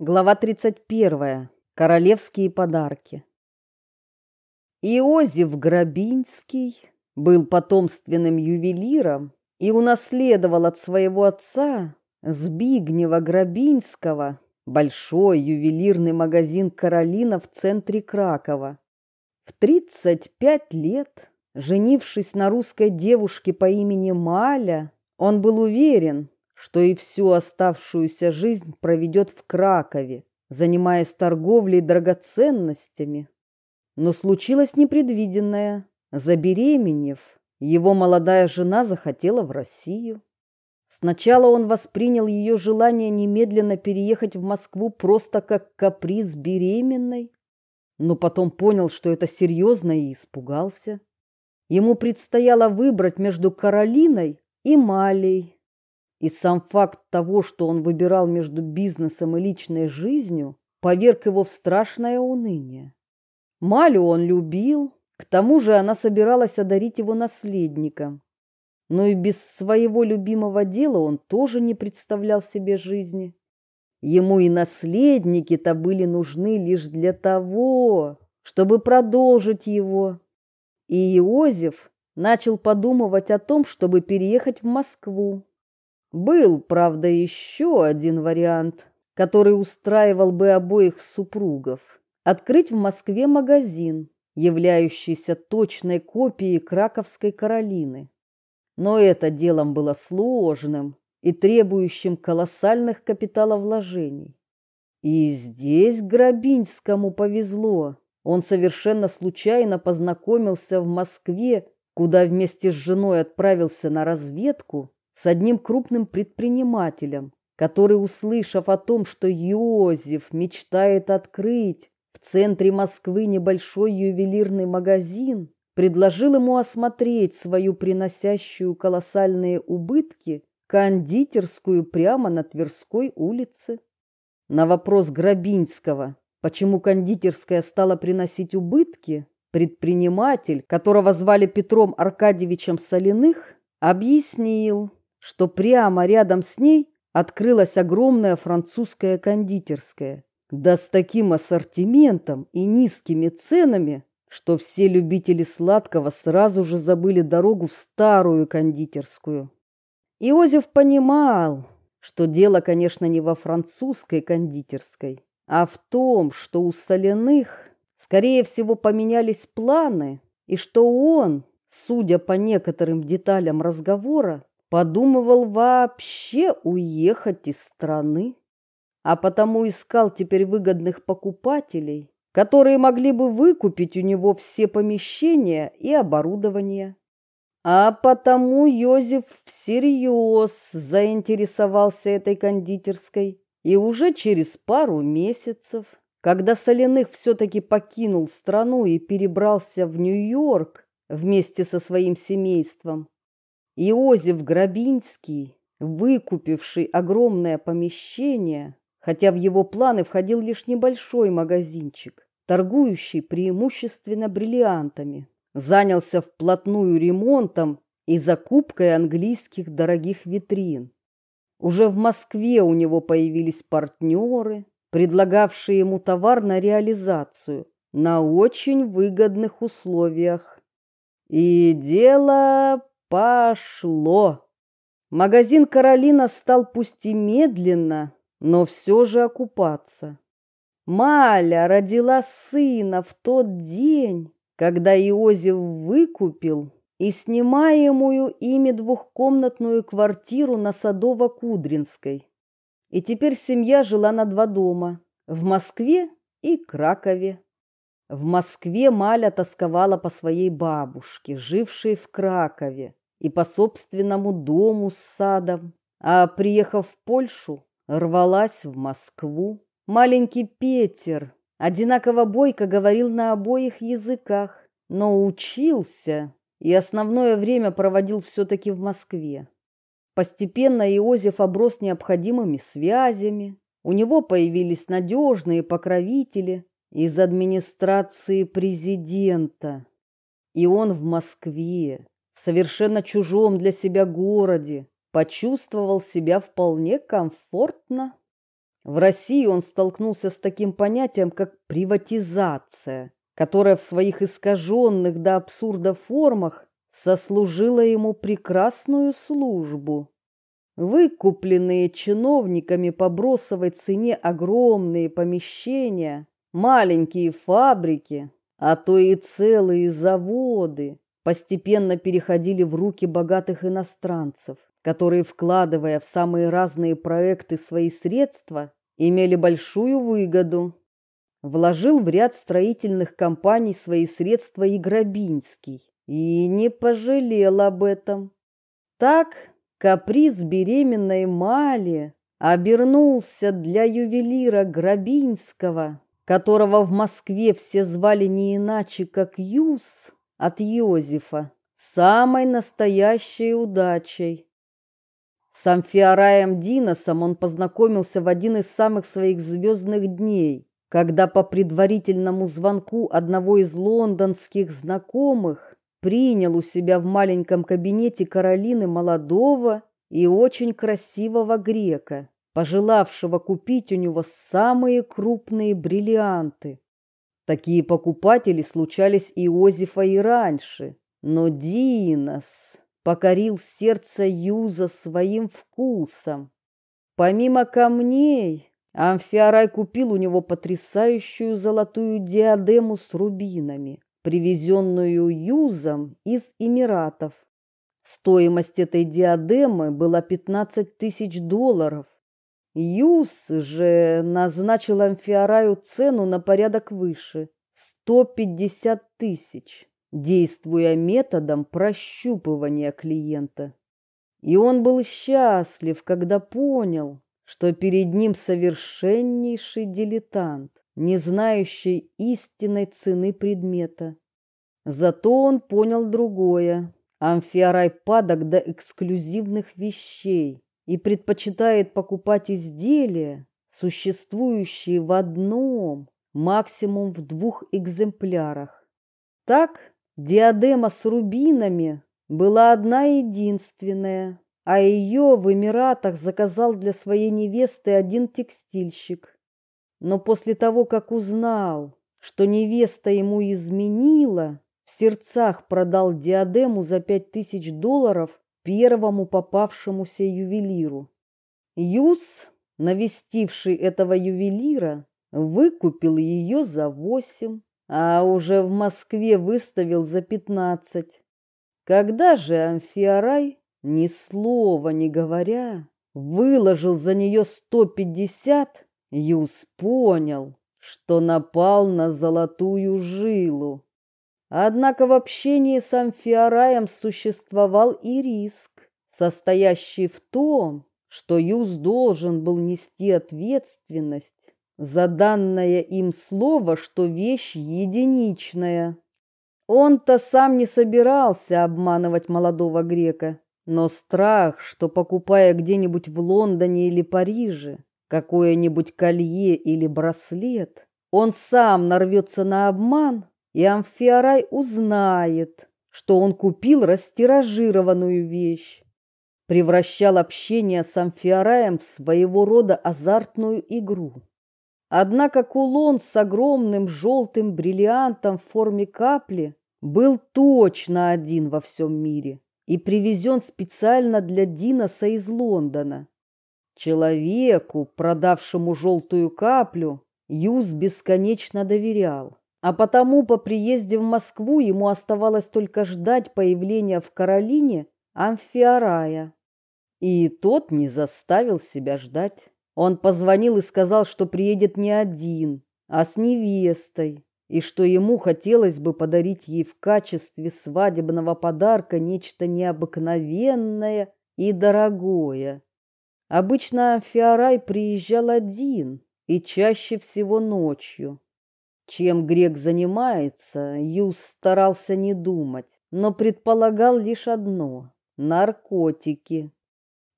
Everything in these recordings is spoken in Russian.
Глава 31. Королевские подарки. Иозеф Грабинский был потомственным ювелиром и унаследовал от своего отца Збигнева Грабинского большой ювелирный магазин «Каролина» в центре Кракова. В 35 лет, женившись на русской девушке по имени Маля, он был уверен, что и всю оставшуюся жизнь проведет в Кракове, занимаясь торговлей драгоценностями. Но случилось непредвиденное. Забеременев, его молодая жена захотела в Россию. Сначала он воспринял ее желание немедленно переехать в Москву просто как каприз беременной, но потом понял, что это серьезно и испугался. Ему предстояло выбрать между Каролиной и Малей, и сам факт того, что он выбирал между бизнесом и личной жизнью, поверг его в страшное уныние. Малю он любил, к тому же она собиралась одарить его наследником. Но и без своего любимого дела он тоже не представлял себе жизни. Ему и наследники-то были нужны лишь для того, чтобы продолжить его. И Иозеф начал подумывать о том, чтобы переехать в Москву. Был, правда, еще один вариант, который устраивал бы обоих супругов. Открыть в Москве магазин, являющийся точной копией краковской Каролины. Но это делом было сложным и требующим колоссальных капиталовложений. И здесь Грабинскому повезло. Он совершенно случайно познакомился в Москве, куда вместе с женой отправился на разведку, с одним крупным предпринимателем, который, услышав о том, что Йозеф мечтает открыть в центре Москвы небольшой ювелирный магазин, предложил ему осмотреть свою приносящую колоссальные убытки кондитерскую прямо на Тверской улице. На вопрос Грабинского, почему кондитерская стала приносить убытки, предприниматель, которого звали Петром Аркадьевичем Соляных, объяснил, что прямо рядом с ней открылась огромная французская кондитерская, да с таким ассортиментом и низкими ценами, что все любители сладкого сразу же забыли дорогу в старую кондитерскую. Иозеф понимал, что дело, конечно, не во французской кондитерской, а в том, что у соляных, скорее всего, поменялись планы, и что он, судя по некоторым деталям разговора, подумывал вообще уехать из страны, а потому искал теперь выгодных покупателей, которые могли бы выкупить у него все помещения и оборудование. А потому Йозеф всерьез заинтересовался этой кондитерской, и уже через пару месяцев, когда Соляных все-таки покинул страну и перебрался в Нью-Йорк вместе со своим семейством, Иозеф Грабинский, выкупивший огромное помещение, хотя в его планы входил лишь небольшой магазинчик, торгующий преимущественно бриллиантами, занялся вплотную ремонтом и закупкой английских дорогих витрин. Уже в Москве у него появились партнеры, предлагавшие ему товар на реализацию на очень выгодных условиях. И дело Пошло! Магазин Каролина стал пусть и медленно, но все же окупаться. Маля родила сына в тот день, когда Иозеф выкупил и снимаемую ими двухкомнатную квартиру на Садово-Кудринской. И теперь семья жила на два дома – в Москве и Кракове. В Москве Маля тосковала по своей бабушке, жившей в Кракове, и по собственному дому с садом, а, приехав в Польшу, рвалась в Москву. Маленький Петер одинаково бойко говорил на обоих языках, но учился и основное время проводил все-таки в Москве. Постепенно Иозеф оброс необходимыми связями, у него появились надежные покровители из администрации президента, и он в Москве совершенно чужом для себя городе почувствовал себя вполне комфортно. В России он столкнулся с таким понятием, как приватизация, которая в своих искаженных до абсурда формах сослужила ему прекрасную службу. Выкупленные чиновниками по бросовой цене огромные помещения, маленькие фабрики, а то и целые заводы постепенно переходили в руки богатых иностранцев, которые, вкладывая в самые разные проекты свои средства, имели большую выгоду. Вложил в ряд строительных компаний свои средства и Грабинский, и не пожалел об этом. Так каприз беременной Мали обернулся для ювелира Грабинского которого в Москве все звали не иначе, как Юс от Йозефа, самой настоящей удачей. С Амфиараем Диносом он познакомился в один из самых своих звездных дней, когда по предварительному звонку одного из лондонских знакомых принял у себя в маленьком кабинете Каролины молодого и очень красивого грека пожелавшего купить у него самые крупные бриллианты. Такие покупатели случались и Озифа и раньше, но Динос покорил сердце Юза своим вкусом. Помимо камней, Амфиарай купил у него потрясающую золотую диадему с рубинами, привезенную Юзом из Эмиратов. Стоимость этой диадемы была 15 тысяч долларов, Юс же назначил Амфиараю цену на порядок выше – 150 тысяч, действуя методом прощупывания клиента. И он был счастлив, когда понял, что перед ним совершеннейший дилетант, не знающий истинной цены предмета. Зато он понял другое. Амфиарай падок до эксклюзивных вещей, и предпочитает покупать изделия, существующие в одном, максимум в двух экземплярах. Так, диадема с рубинами была одна единственная, а ее в Эмиратах заказал для своей невесты один текстильщик. Но после того, как узнал, что невеста ему изменила, в сердцах продал диадему за пять тысяч долларов первому попавшемуся ювелиру. Юс, навестивший этого ювелира, выкупил ее за восемь, а уже в Москве выставил за пятнадцать. Когда же Амфиарай, ни слова не говоря, выложил за нее сто пятьдесят, Юс понял, что напал на золотую жилу. Однако в общении с Амфиараем существовал и риск, состоящий в том, что Юз должен был нести ответственность за данное им слово, что вещь единичная. Он-то сам не собирался обманывать молодого грека, но страх, что покупая где-нибудь в Лондоне или Париже какое-нибудь колье или браслет, он сам нарвется на обман, и Амфиарай узнает, что он купил растиражированную вещь, превращал общение с Амфиараем в своего рода азартную игру. Однако кулон с огромным желтым бриллиантом в форме капли был точно один во всем мире и привезен специально для Диноса из Лондона. Человеку, продавшему желтую каплю, Юз бесконечно доверял. А потому по приезде в Москву ему оставалось только ждать появления в Каролине Амфиарая. И тот не заставил себя ждать. Он позвонил и сказал, что приедет не один, а с невестой, и что ему хотелось бы подарить ей в качестве свадебного подарка нечто необыкновенное и дорогое. Обычно Амфиарай приезжал один и чаще всего ночью. Чем грек занимается, Юс старался не думать, но предполагал лишь одно — наркотики.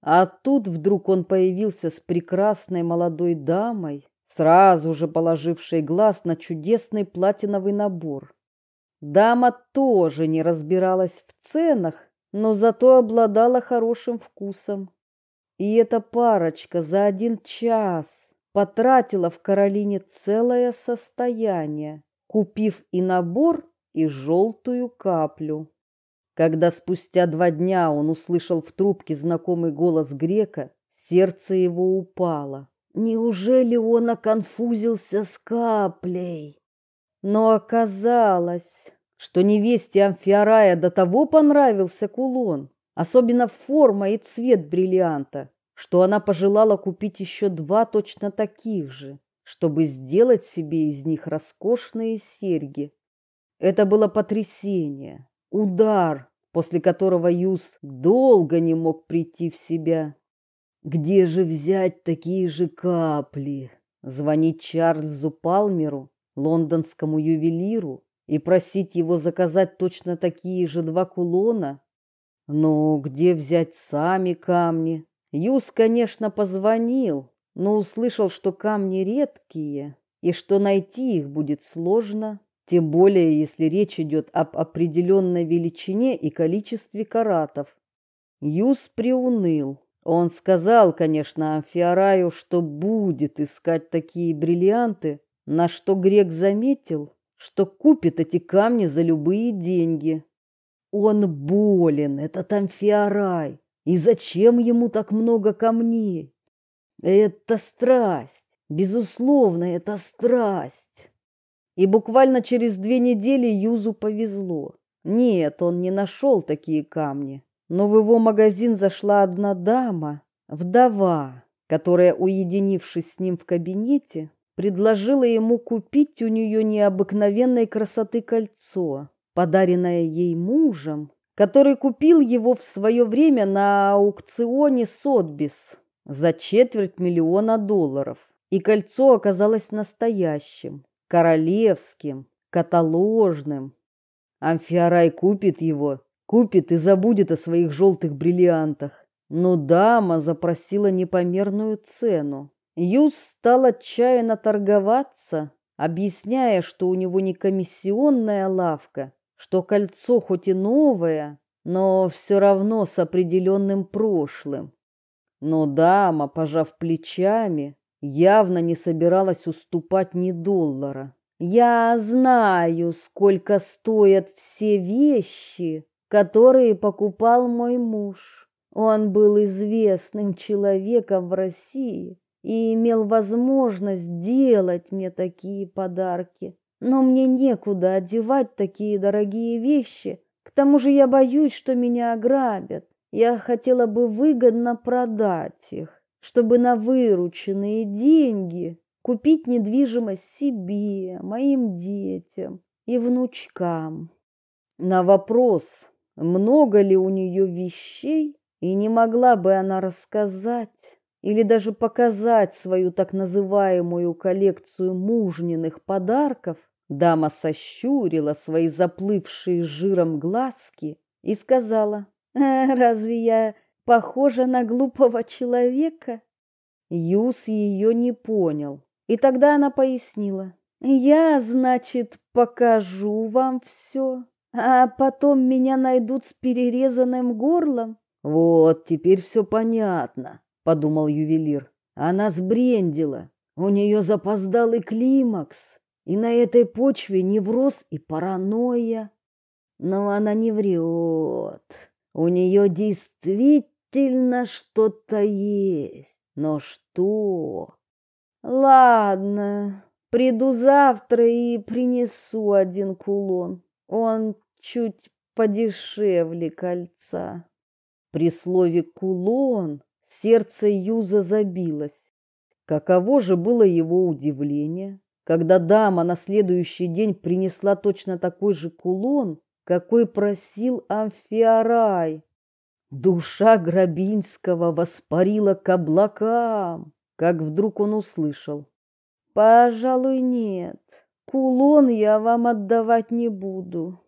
А тут вдруг он появился с прекрасной молодой дамой, сразу же положившей глаз на чудесный платиновый набор. Дама тоже не разбиралась в ценах, но зато обладала хорошим вкусом. И эта парочка за один час потратила в Каролине целое состояние, купив и набор, и желтую каплю. Когда спустя два дня он услышал в трубке знакомый голос грека, сердце его упало. Неужели он оконфузился с каплей? Но оказалось, что невесте Амфиарая до того понравился кулон, особенно форма и цвет бриллианта, что она пожелала купить еще два точно таких же, чтобы сделать себе из них роскошные серьги. Это было потрясение, удар, после которого Юс долго не мог прийти в себя. Где же взять такие же капли? Звонить Чарльзу Палмеру, лондонскому ювелиру, и просить его заказать точно такие же два кулона? Но где взять сами камни? Юс, конечно, позвонил, но услышал, что камни редкие и что найти их будет сложно, тем более если речь идет об определенной величине и количестве каратов. Юс приуныл. Он сказал, конечно, Амфиараю, что будет искать такие бриллианты, на что грек заметил, что купит эти камни за любые деньги. Он болен, этот Амфиарай, и зачем ему так много камней? Это страсть, безусловно, это страсть. И буквально через две недели Юзу повезло. Нет, он не нашел такие камни но в его магазин зашла одна дама, вдова, которая, уединившись с ним в кабинете, предложила ему купить у нее необыкновенной красоты кольцо, подаренное ей мужем, который купил его в свое время на аукционе Сотбис за четверть миллиона долларов. И кольцо оказалось настоящим, королевским, каталожным. Амфиарай купит его Купит и забудет о своих желтых бриллиантах. Но дама запросила непомерную цену. Юз стал отчаянно торговаться, объясняя, что у него не комиссионная лавка, что кольцо хоть и новое, но все равно с определенным прошлым. Но дама, пожав плечами, явно не собиралась уступать ни доллара. «Я знаю, сколько стоят все вещи, которые покупал мой муж. Он был известным человеком в России и имел возможность делать мне такие подарки. Но мне некуда одевать такие дорогие вещи. К тому же я боюсь, что меня ограбят. Я хотела бы выгодно продать их, чтобы на вырученные деньги купить недвижимость себе, моим детям и внучкам. На вопрос, много ли у нее вещей, и не могла бы она рассказать или даже показать свою так называемую коллекцию мужниных подарков, дама сощурила свои заплывшие жиром глазки и сказала, «Э, «Разве я похожа на глупого человека?» Юс ее не понял, и тогда она пояснила, «Я, значит, покажу вам все, а потом меня найдут с перерезанным горлом. Вот, теперь все понятно, подумал ювелир. Она сбрендила. У нее запоздалый климакс, и на этой почве невроз и паранойя. Но она не врет. У нее действительно что-то есть. Но что? Ладно, приду завтра и принесу один кулон. Он чуть подешевле кольца. При слове «кулон» сердце Юза забилось. Каково же было его удивление, когда дама на следующий день принесла точно такой же кулон, какой просил Амфиарай. Душа Грабинского воспарила к облакам, как вдруг он услышал. «Пожалуй, нет. Кулон я вам отдавать не буду.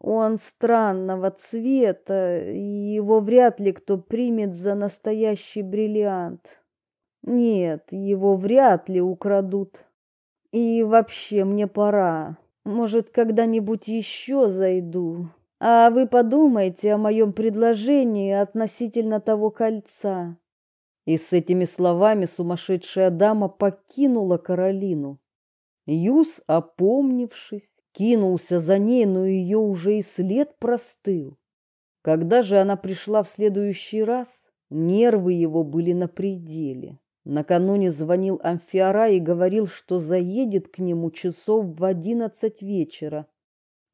Он странного цвета, и его вряд ли кто примет за настоящий бриллиант. Нет, его вряд ли украдут. И вообще мне пора. Может, когда-нибудь еще зайду. А вы подумайте о моем предложении относительно того кольца. И с этими словами сумасшедшая дама покинула Каролину. Юс, опомнившись, кинулся за ней, но ее уже и след простыл. Когда же она пришла в следующий раз, нервы его были на пределе. Накануне звонил Амфиара и говорил, что заедет к нему часов в одиннадцать вечера.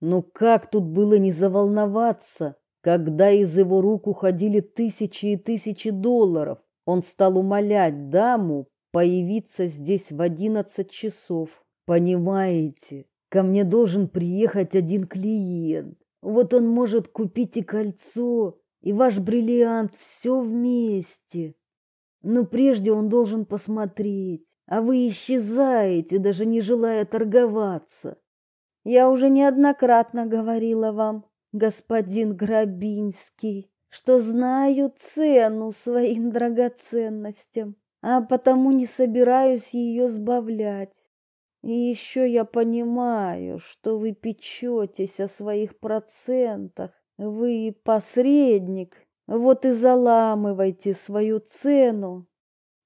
Но как тут было не заволноваться, когда из его рук уходили тысячи и тысячи долларов? Он стал умолять даму появиться здесь в одиннадцать часов. Понимаете, ко мне должен приехать один клиент. Вот он может купить и кольцо, и ваш бриллиант все вместе. Но прежде он должен посмотреть, а вы исчезаете, даже не желая торговаться. Я уже неоднократно говорила вам, господин Грабинский, что знаю цену своим драгоценностям, а потому не собираюсь ее сбавлять. И еще я понимаю, что вы печетесь о своих процентах. Вы посредник, вот и заламывайте свою цену.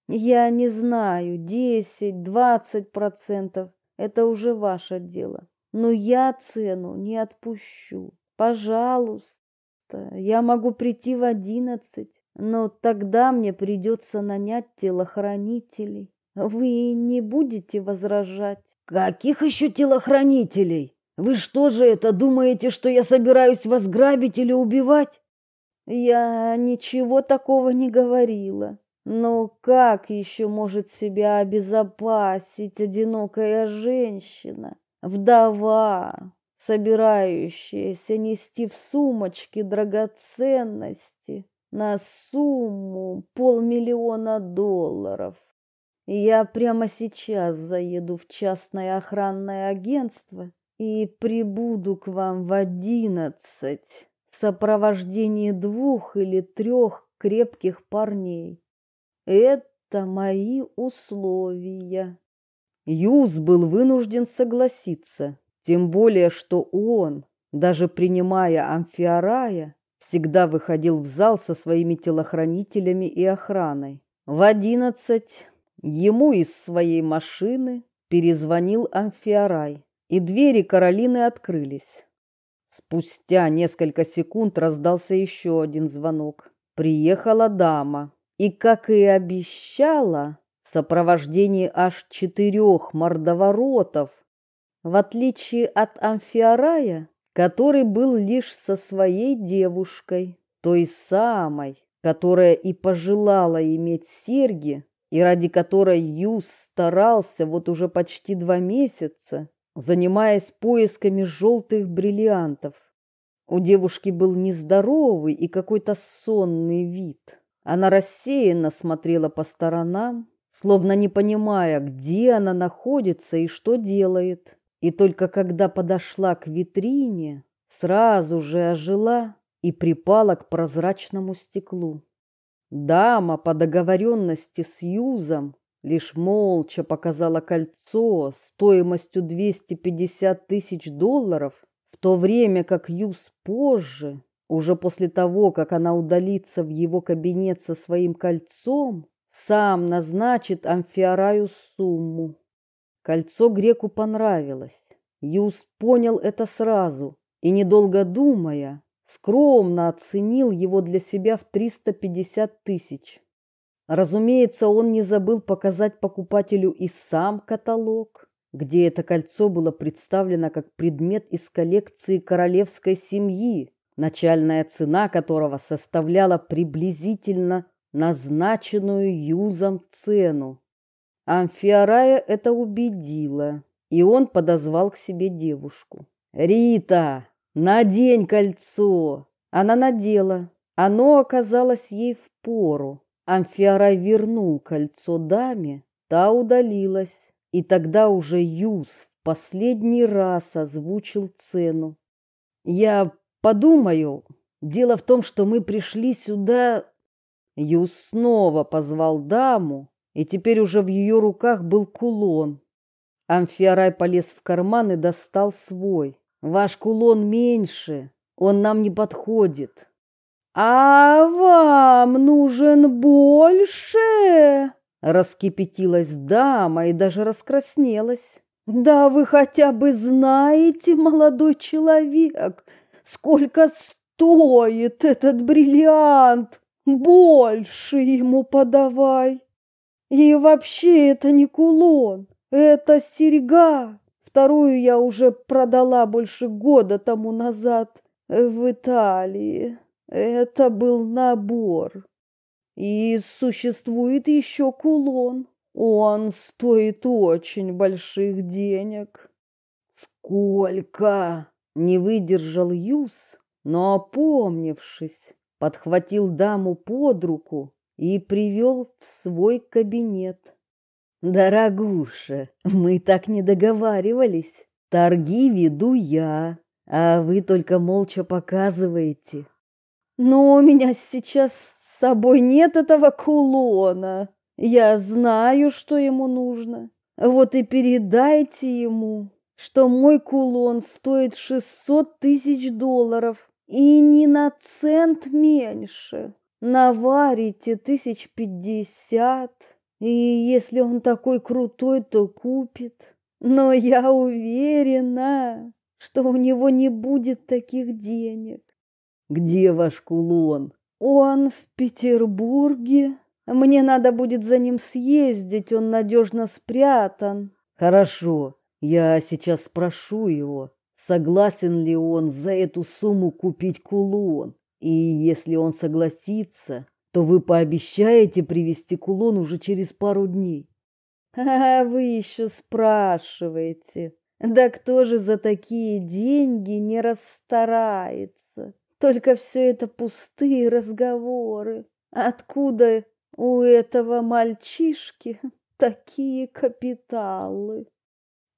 Я не знаю, десять, двадцать процентов, это уже ваше дело. Но я цену не отпущу. Пожалуйста, я могу прийти в одиннадцать, но тогда мне придется нанять телохранителей. Вы не будете возражать? Каких еще телохранителей? Вы что же это думаете, что я собираюсь вас грабить или убивать? Я ничего такого не говорила. Но как еще может себя обезопасить одинокая женщина, вдова, собирающаяся нести в сумочке драгоценности на сумму полмиллиона долларов? Я прямо сейчас заеду в частное охранное агентство и прибуду к вам в одиннадцать в сопровождении двух или трех крепких парней. Это мои условия. Юз был вынужден согласиться, тем более что он, даже принимая амфиарая, всегда выходил в зал со своими телохранителями и охраной. В одиннадцать Ему из своей машины перезвонил Амфиарай, и двери Каролины открылись. Спустя несколько секунд раздался еще один звонок. Приехала дама, и, как и обещала, в сопровождении аж четырех мордоворотов, в отличие от Амфиарая, который был лишь со своей девушкой, той самой, которая и пожелала иметь серьги и ради которой Юс старался вот уже почти два месяца, занимаясь поисками желтых бриллиантов. У девушки был нездоровый и какой-то сонный вид. Она рассеянно смотрела по сторонам, словно не понимая, где она находится и что делает. И только когда подошла к витрине, сразу же ожила и припала к прозрачному стеклу. Дама по договоренности с Юзом лишь молча показала кольцо стоимостью 250 тысяч долларов, в то время как Юз позже, уже после того, как она удалится в его кабинет со своим кольцом, сам назначит Амфиараю сумму. Кольцо греку понравилось. Юз понял это сразу и, недолго думая, скромно оценил его для себя в 350 тысяч. Разумеется, он не забыл показать покупателю и сам каталог, где это кольцо было представлено как предмет из коллекции королевской семьи, начальная цена которого составляла приблизительно назначенную Юзом цену. Амфиарая это убедило, и он подозвал к себе девушку. «Рита, «Надень кольцо!» Она надела. Оно оказалось ей в пору. Амфиарай вернул кольцо даме, та удалилась. И тогда уже Юс в последний раз озвучил цену. «Я подумаю. Дело в том, что мы пришли сюда...» Юс снова позвал даму, и теперь уже в ее руках был кулон. Амфиарай полез в карман и достал свой. Ваш кулон меньше, он нам не подходит. А вам нужен больше? Раскипятилась дама и даже раскраснелась. Да вы хотя бы знаете, молодой человек, сколько стоит этот бриллиант? Больше ему подавай. И вообще это не кулон, это серьга. Вторую я уже продала больше года тому назад в Италии. Это был набор. И существует еще кулон. Он стоит очень больших денег. Сколько? Не выдержал Юс, но опомнившись, подхватил даму под руку и привел в свой кабинет. Дорогуша, мы так не договаривались. Торги веду я, а вы только молча показываете. Но у меня сейчас с собой нет этого кулона. Я знаю, что ему нужно. Вот и передайте ему, что мой кулон стоит шестьсот тысяч долларов и не на цент меньше. Наварите тысяч пятьдесят, и если он такой крутой, то купит. Но я уверена, что у него не будет таких денег. Где ваш кулон? Он в Петербурге. Мне надо будет за ним съездить, он надежно спрятан. Хорошо, я сейчас спрошу его, согласен ли он за эту сумму купить кулон. И если он согласится, то вы пообещаете привезти кулон уже через пару дней. А вы еще спрашиваете. Да кто же за такие деньги не расстарается? Только все это пустые разговоры. Откуда у этого мальчишки такие капиталы?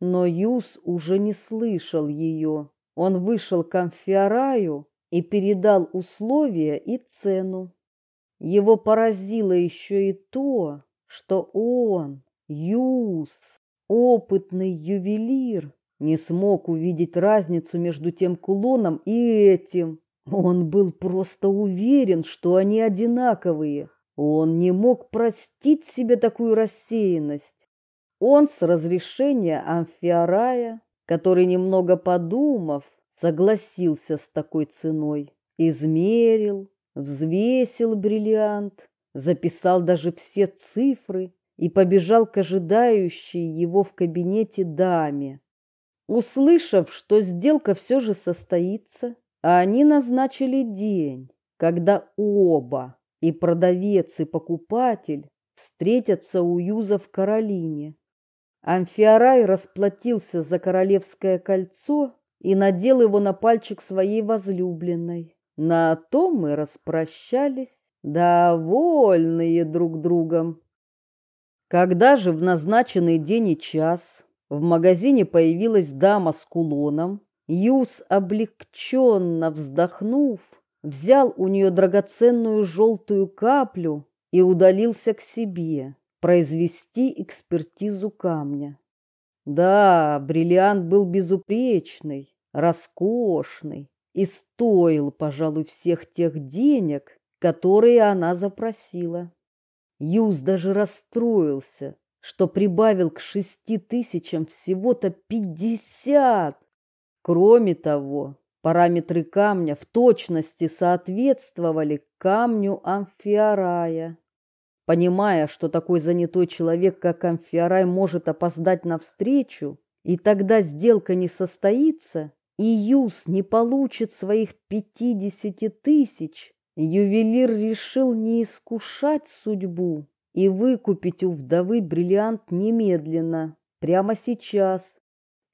Но Юс уже не слышал ее. Он вышел к Амфиараю и передал условия и цену. Его поразило еще и то, что он, Юс, опытный ювелир, не смог увидеть разницу между тем кулоном и этим. Он был просто уверен, что они одинаковые. Он не мог простить себе такую рассеянность. Он с разрешения Амфиарая, который, немного подумав, согласился с такой ценой, измерил, взвесил бриллиант, записал даже все цифры и побежал к ожидающей его в кабинете даме. Услышав, что сделка все же состоится, они назначили день, когда оба, и продавец, и покупатель, встретятся у Юза в Каролине. Амфиарай расплатился за королевское кольцо и надел его на пальчик своей возлюбленной. На том мы распрощались, довольные друг другом. Когда же в назначенный день и час в магазине появилась дама с кулоном, Юс, облегченно вздохнув, взял у нее драгоценную желтую каплю и удалился к себе произвести экспертизу камня. Да, бриллиант был безупречный, роскошный и стоил, пожалуй, всех тех денег, которые она запросила. Юс даже расстроился, что прибавил к шести тысячам всего-то пятьдесят. Кроме того, параметры камня в точности соответствовали камню амфиарая. Понимая, что такой занятой человек, как амфиарай, может опоздать на встречу, и тогда сделка не состоится, и Юс не получит своих пятидесяти тысяч, ювелир решил не искушать судьбу и выкупить у вдовы бриллиант немедленно, прямо сейчас,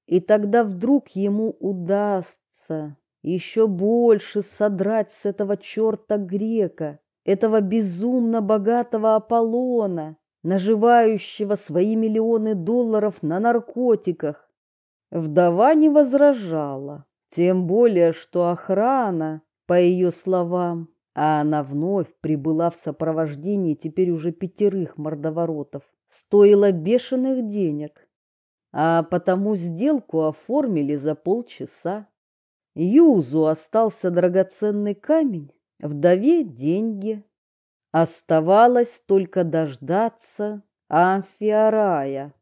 и тогда вдруг ему удастся еще больше содрать с этого черта грека, этого безумно богатого Аполлона, наживающего свои миллионы долларов на наркотиках. Вдова не возражала, тем более, что охрана, по ее словам, а она вновь прибыла в сопровождении теперь уже пятерых мордоворотов, стоила бешеных денег а потому сделку оформили за полчаса. Юзу остался драгоценный камень, вдове деньги. Оставалось только дождаться Амфиарая.